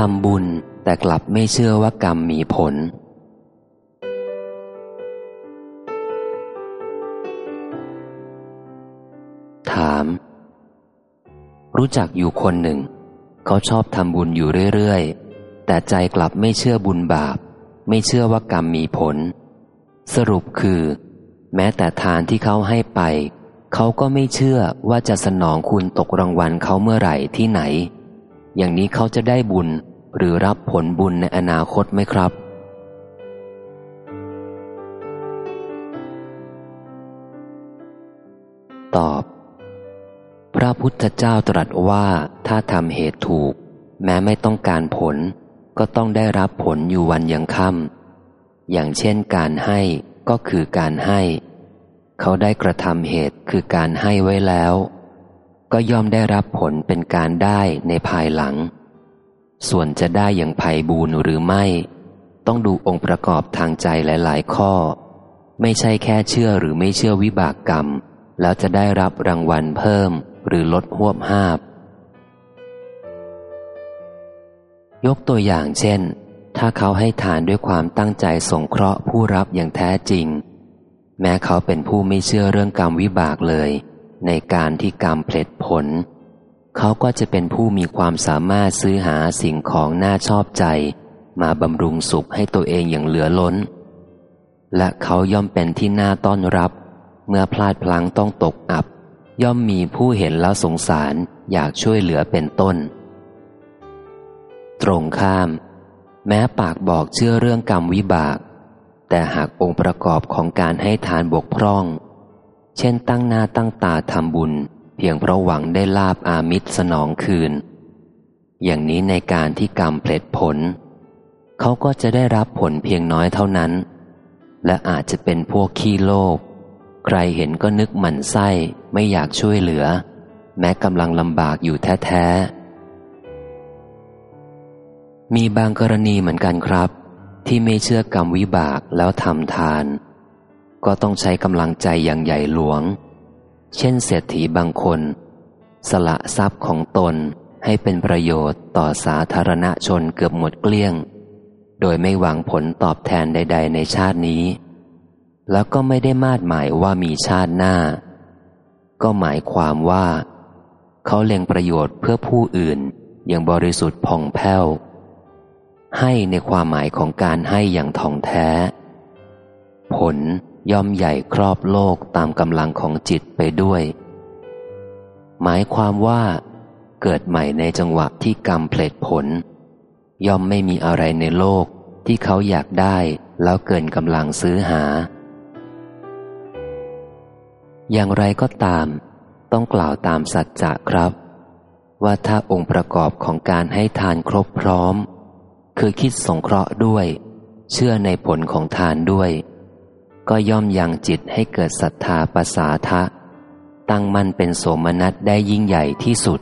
ทำบุญแต่กลับไม่เชื่อว่ากรรมมีผล ถาม รู้จักอยู่คนหนึ่ง เขาชอบทำบุญอยู่เรื่อยๆ แต่ใจกลับไม่เชื่อบุญบาป ไม่เชื่อว่ากรรมมีผล สรุปคือ แม้แต่ทานที่เขาให้ไป เขาก็ไม่เชื่อว่าจะสนองคุณตกรางวัลเขาเมื่อไหร่ที่ไหน อย่างนี้เขาจะได้บุญหรือรับผลบุญในอนาคตไหมครับ ตอบ พระพุทธเจ้าตรัสว่าถ้าทำเหตุถูก แม้ไม่ต้องการผล ก็ต้องได้รับผลอยู่วันยังค่ำอย่างเช่นการให้ก็คือการให้ เขาได้กระทำเหตุคือการให้ไว้แล้ว ก็ย่อมได้รับผลเป็นการได้ในภายหลัง ส่วนจะได้อย่างไพ่บูนหรือไม่ ต้องดูองค์ประกอบทางใจหลาย ๆ ข้อ ไม่ใช่แค่เชื่อหรือไม่เชื่อวิบากกรรม แล้วจะได้รับรางวัลเพิ่มหรือลดหวบห้าบ ยกตัวอย่างเช่น ถ้าเขาให้ทานด้วยความตั้งใจสงเคราะห์ผู้รับอย่างแท้จริง แม้เขาเป็นผู้ไม่เชื่อเรื่องกรรมวิบากเลย ในการที่กรรมเพลิดผล เขาก็จะเป็นผู้มีความสามารถซื้อหาสิ่งของน่าชอบใจ มาบำรุงสุขให้ตัวเองอย่างเหลือล้น และเขาย่อมเป็นที่น่าต้อนรับ เมื่อพลาดพลั้งต้องตกอับ ย่อมมีผู้เห็นแล้วสงสารอยากช่วยเหลือเป็นต้น ตรงข้าม แม้ปากบอกเชื่อเรื่องกรรมวิบาก แต่หากองค์ประกอบของการให้ทานบกพร่อง เช่นตั้งหน้าตั้งตาทำบุญ เพียงเพราะหวังได้ลาบอามิตรสนองคืน อย่างนี้ในการที่กรรมเพลิดผล เขาก็จะได้รับผลเพียงน้อยเท่านั้น และอาจจะเป็นพวกขี้โลภใครเห็นก็นึกหมั่นไส้ไม่อยากช่วยเหลือ แม้กำลังลำบากอยู่แท้ๆมีบางกรณีเหมือนกันครับ ที่ไม่เชื่อกรรมวิบากแล้วทำทาน ก็ต้องใช้กำลังใจอย่างใหญ่หลวง เช่นเศรษฐีบางคน สละทรัพย์ของตนให้เป็นประโยชน์ต่อสาธารณชนเกือบหมดเกลี้ยง โดยไม่หวังผลตอบแทนใด ๆ ในชาตินี้ แล้วก็ไม่ได้มาดหมายว่ามีชาติหน้า ก็หมายความว่า เขาเล็งประโยชน์เพื่อผู้อื่นอย่างบริสุทธิ์ผ่องแผ้ว ให้ในความหมายของการให้อย่างท่องแท้ ผล ย่อมใหญ่ครอบโลกตามกำลังของจิตไปด้วย หมายความว่า เกิดใหม่ในจังหวะที่กรรมเพลิดผล ย่อมไม่มีอะไรในโลกที่เขาอยากได้แล้วเกินกำลังซื้อหา อย่างไรก็ตาม ต้องกล่าวตามสัจจะครับ ว่าถ้าองค์ประกอบของการให้ทานครบพร้อม คือคิดสงเคราะห์ด้วย เชื่อในผลของทานด้วย ก็ย่อมยังจิตให้เกิดศรัทธาปสาทะ ตั้งมั่นเป็นโสมนัสได้ยิ่งใหญ่ที่สุด